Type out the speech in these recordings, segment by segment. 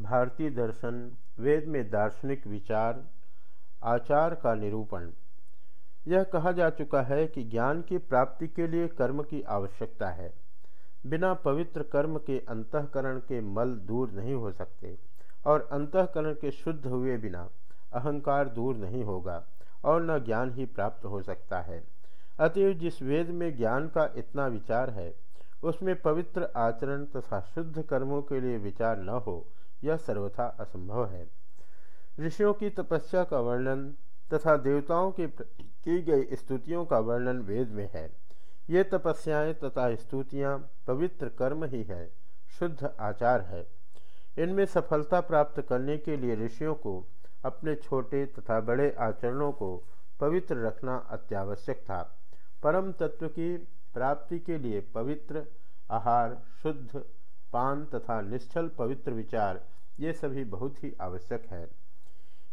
भारतीय दर्शन, वेद में दार्शनिक विचार, आचार का निरूपण। यह कहा जा चुका है कि ज्ञान की प्राप्ति के लिए कर्म की आवश्यकता है। बिना पवित्र कर्म के अंतकरण के मल दूर नहीं हो सकते और अंतकरण के शुद्ध हुए बिना अहंकार दूर नहीं होगा और न ज्ञान ही प्राप्त हो सकता है। अतएव जिस वेद में ज्ञान का इतना विचार है, उसमें पवित्र आचरण तथा शुद्ध कर्मों के लिए विचार न हो यह सर्वथा असंभव है। ऋषियों की तपस्या का वर्णन तथा देवताओं की की गई स्तुतियों का वर्णन वेद में है। ये तपस्याएँ तथा स्तुतियाँ पवित्र कर्म ही है, शुद्ध आचार है। इनमें सफलता प्राप्त करने के लिए ऋषियों को अपने छोटे तथा बड़े आचरणों को पवित्र रखना अत्यावश्यक था। परम तत्व की प्राप्ति के लिए पवित्र, आहार, शुद्ध पान तथा निश्चल पवित्र विचार, ये सभी बहुत ही आवश्यक है।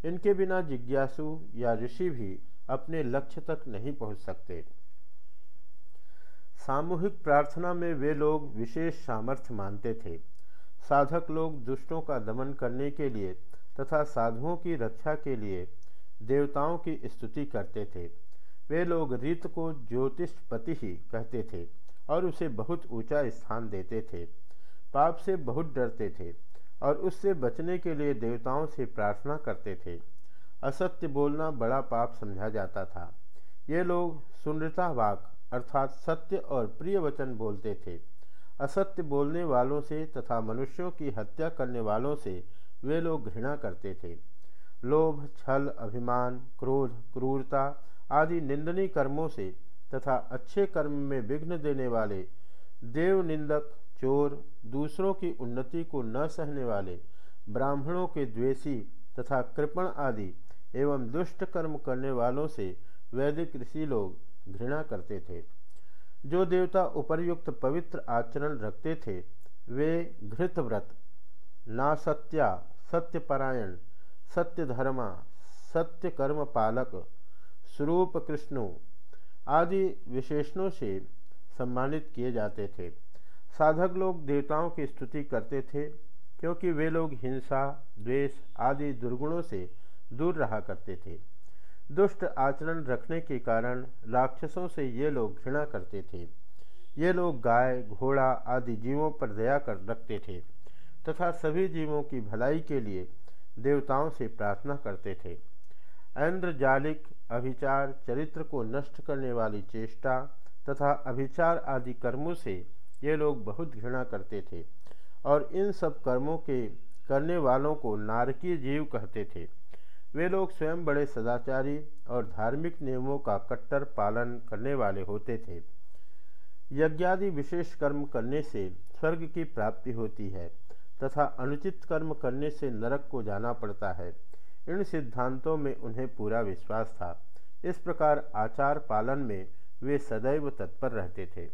इनके बिना जिज्ञासु या ऋषि भी अपने लक्ष्य तक नहीं पहुँच सकते। सामूहिक प्रार्थना में वे लोग विशेष सामर्थ्य मानते थे। साधक लोग दुष्टों का दमन करने के लिए तथा साधुओं की रक्षा के लिए देवताओं की स्तुति करते थे। वे लोग रीत को ज्योतिषपति ही कहते थे और उसे बहुत ऊँचा स्थान देते थे। पाप से बहुत डरते थे और उससे बचने के लिए देवताओं से प्रार्थना करते थे। असत्य बोलना बड़ा पाप समझा जाता था। ये लोग सुनृता वाक अर्थात सत्य और प्रिय वचन बोलते थे। असत्य बोलने वालों से तथा मनुष्यों की हत्या करने वालों से वे लोग घृणा करते थे। लोभ, छल, अभिमान, क्रोध, क्रूरता आदि निंदनीय कर्मों से तथा अच्छे कर्म में विघ्न देने वाले देव निंदक चोर दूसरों की उन्नति को न सहने वाले, ब्राह्मणों के द्वेषी तथा कृपण आदि एवं दुष्ट कर्म करने वालों से वैदिक ऋषि लोग घृणा करते थे। जो देवता उपर्युक्त पवित्र आचरण रखते थे, वे घृतव्रत, नासत्या, सत्यपरायण सत्य धर्मा सत्य कर्म पालक स्वरूप कृष्णों आदि विशेषणों से सम्मानित किए जाते थे। साधक लोग देवताओं की स्तुति करते थे, क्योंकि वे लोग हिंसा, द्वेष आदि दुर्गुणों से दूर रहा करते थे। दुष्ट आचरण रखने के कारण राक्षसों से ये लोग घृणा करते थे। ये लोग गाय, घोड़ा आदि जीवों पर दया कर रखते थे, तथा सभी जीवों की भलाई के लिए देवताओं से प्रार्थना करते थे। ऐन्द्रजालिक अभिचार, चरित्र को नष्ट करने वाली चेष्टा तथा अभिचार आदि कर्मों से ये लोग बहुत घृणा करते थे और इन सब कर्मों के करने वालों को नारकीय जीव कहते थे। वे लोग स्वयं बड़े सदाचारी और धार्मिक नियमों का कट्टर पालन करने वाले होते थे। यज्ञादि विशेष कर्म करने से स्वर्ग की प्राप्ति होती है तथा अनुचित कर्म करने से नरक को जाना पड़ता है। इन सिद्धांतों में उन्हें पूरा विश्वास था। इस प्रकार आचार पालन में वे सदैव तत्पर रहते थे।